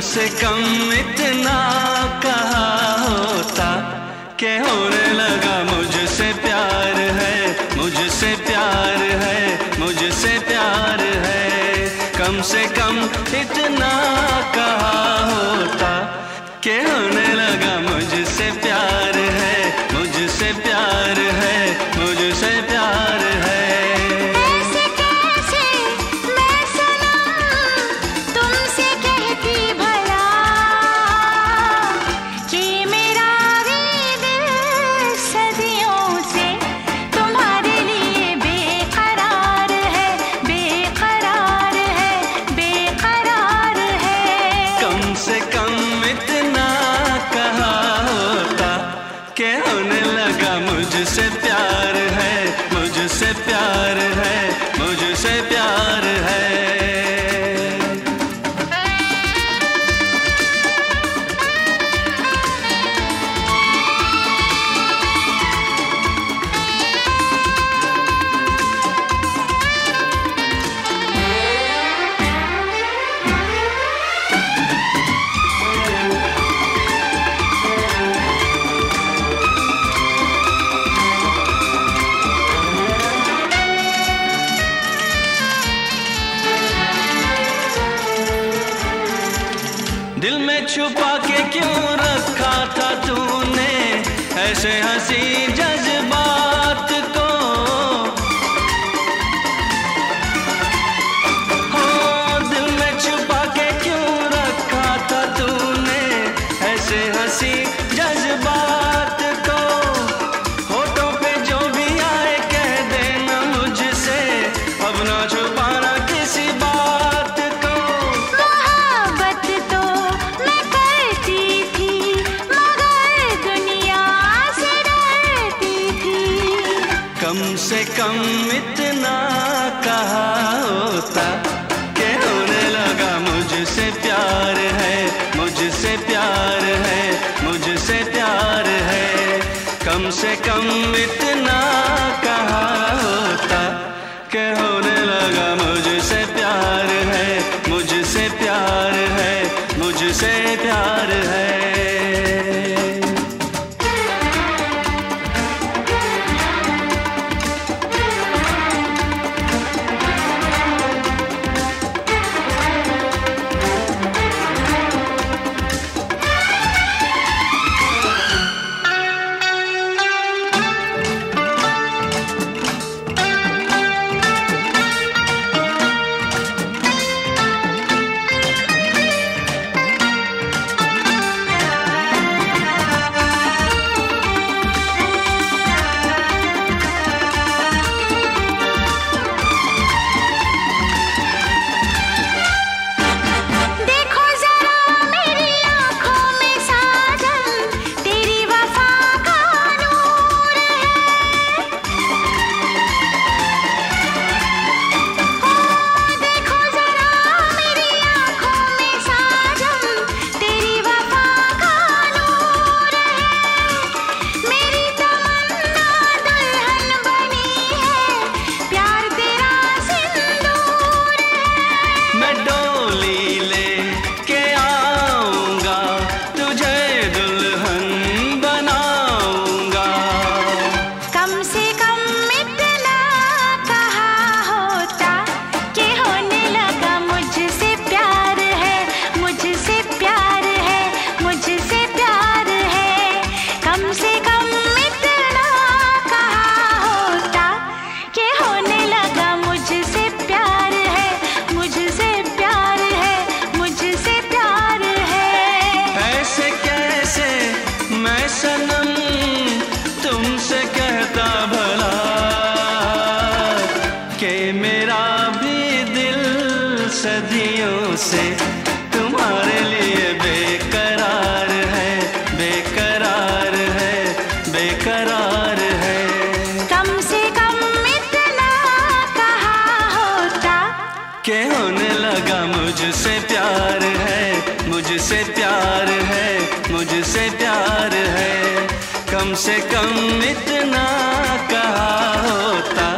से कम इतना कहा होता। के होने लगा, मुझसे प्यार है, मुझसे प्यार है, मुझसे प्यार है। कम से कम इतना कहा होता। के होने लगा, मुझसे प्यार है, मुझसे प्यार है। दिल में छुपा के क्यों रखा था तूने? ऐसे हँसी कम इतना कहा होता। के लगा, मुझसे प्यार है, मुझसे प्यार है, मुझसे प्यार है। कम से कम इतना कहा होता। के सदियों से तुम्हारे लिए बेकरार है बेकरार है बेकरार है। कम से कम इतना कहा होता। के होने लगा मुझसे प्यार है मुझसे प्यार है मुझसे प्यार है। कम से कम इतना कहा होता।